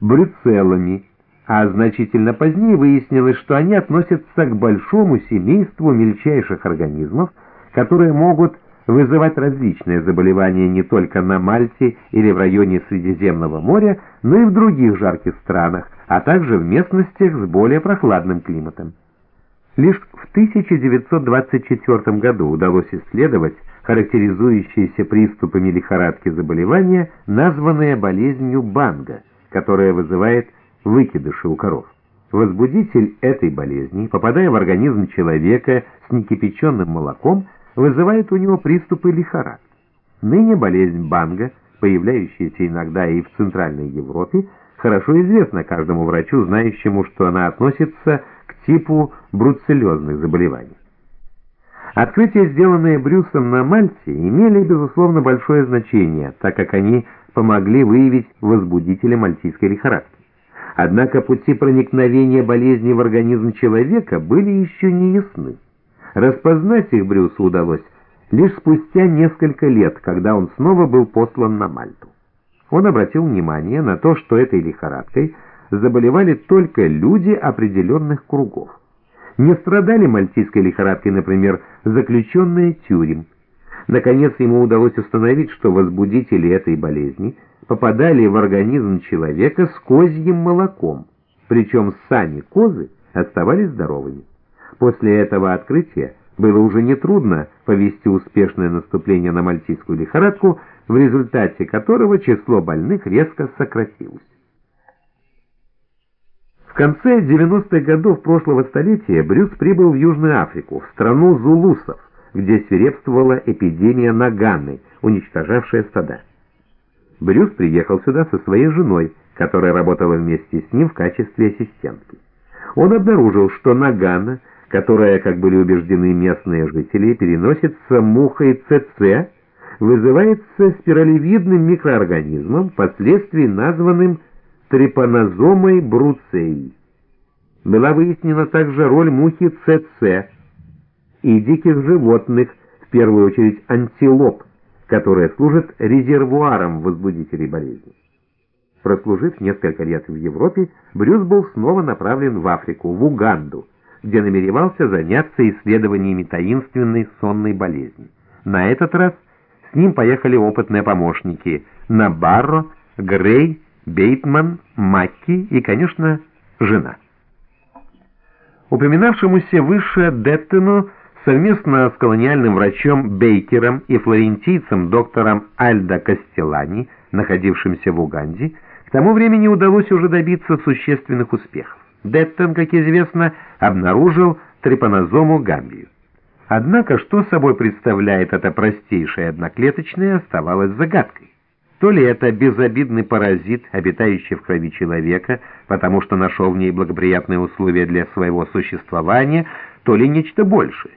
брюцеллами, а значительно позднее выяснилось, что они относятся к большому семейству мельчайших организмов, которые могут вызывать различные заболевания не только на Мальте или в районе Средиземного моря, но и в других жарких странах, а также в местностях с более прохладным климатом. Лишь в 1924 году удалось исследовать характеризующиеся приступами лихорадки заболевания, названные болезнью Банга, которая вызывает выкидыши у коров. Возбудитель этой болезни, попадая в организм человека с некипяченным молоком, вызывает у него приступы лихорадки. Ныне болезнь Банга, появляющаяся иногда и в Центральной Европе, хорошо известна каждому врачу, знающему, что она относится к типу бруцеллезных заболеваний. Открытия, сделанные Брюсом на Мальте, имели, безусловно, большое значение, так как они помогли выявить возбудителя мальтийской лихорадки. Однако пути проникновения болезни в организм человека были еще не ясны. Распознать их Брюсу удалось лишь спустя несколько лет, когда он снова был послан на Мальту. Он обратил внимание на то, что этой лихорадкой заболевали только люди определенных кругов. Не страдали мальтийской лихорадкой, например, заключенные тюрем. Наконец ему удалось установить, что возбудители этой болезни попадали в организм человека с козьим молоком, причем сами козы оставались здоровыми. После этого открытия было уже нетрудно повести успешное наступление на мальтийскую лихорадку, в результате которого число больных резко сократилось. В конце 90-х годов прошлого столетия Брюс прибыл в Южную Африку, в страну зулусов, где свирепствовала эпидемия наганы, уничтожавшая стада. Брюс приехал сюда со своей женой, которая работала вместе с ним в качестве ассистентки. Он обнаружил, что нагана – которая, как были убеждены местные жители, переносится мухой ЦЦ, вызывается спиралевидным микроорганизмом, впоследствии названным трипанозомой бруцеи. Была выяснена также роль мухи ЦЦ и диких животных, в первую очередь антилоп, которые служат резервуаром возбудителей болезни. Прослужив несколько лет в Европе, Брюс был снова направлен в Африку, в Уганду, где намеревался заняться исследованиями таинственной сонной болезни. На этот раз с ним поехали опытные помощники Набарро, Грей, Бейтман, Макки и, конечно, жена. Упоминавшемуся выше Деттену совместно с колониальным врачом Бейкером и флорентийцем доктором Альдо Кастелани, находившимся в Уганде, к тому времени удалось уже добиться существенных успехов. Деттон, как известно, обнаружил трипанозому гамбию. Однако, что собой представляет эта простейшая одноклеточная, оставалось загадкой. То ли это безобидный паразит, обитающий в крови человека, потому что нашел в ней благоприятные условия для своего существования, то ли нечто большее.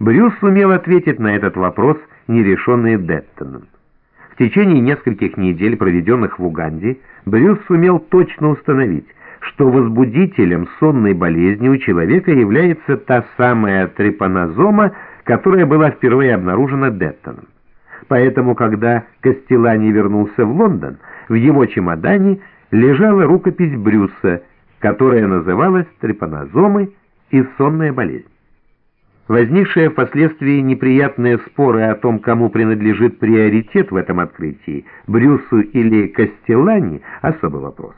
Брюс сумел ответить на этот вопрос, нерешенный Деттоном. В течение нескольких недель, проведенных в Уганде, Брюс сумел точно установить, что возбудителем сонной болезни у человека является та самая трепанозома, которая была впервые обнаружена Деттоном. Поэтому, когда Кастелани вернулся в Лондон, в его чемодане лежала рукопись Брюса, которая называлась трепанозомы и сонная болезнь. Возникшие впоследствии неприятные споры о том, кому принадлежит приоритет в этом открытии, Брюсу или Кастелани, особый вопрос.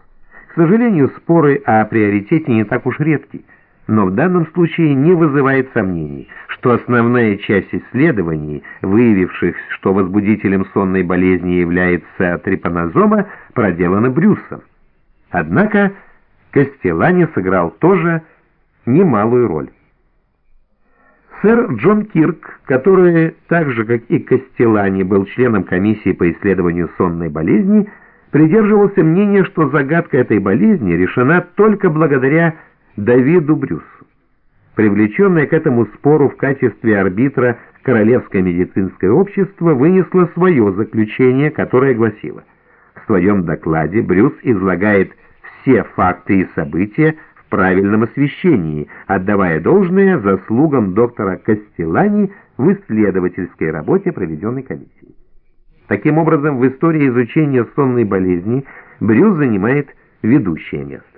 К сожалению, споры о приоритете не так уж редки, но в данном случае не вызывает сомнений, что основная часть исследований, выявивших, что возбудителем сонной болезни является трипанозома, проделана Брюсом. Однако Кастелани сыграл тоже немалую роль. Сэр Джон Кирк, который, так же как и Кастелани, был членом комиссии по исследованию сонной болезни, придерживался мнения, что загадка этой болезни решена только благодаря Давиду Брюсу. Привлеченное к этому спору в качестве арбитра Королевское медицинское общество вынесло свое заключение, которое гласило В своем докладе Брюс излагает все факты и события в правильном освещении, отдавая должное заслугам доктора Кастелани в исследовательской работе, проведенной комиссией. Таким образом, в истории изучения сонной болезни Брюс занимает ведущее место.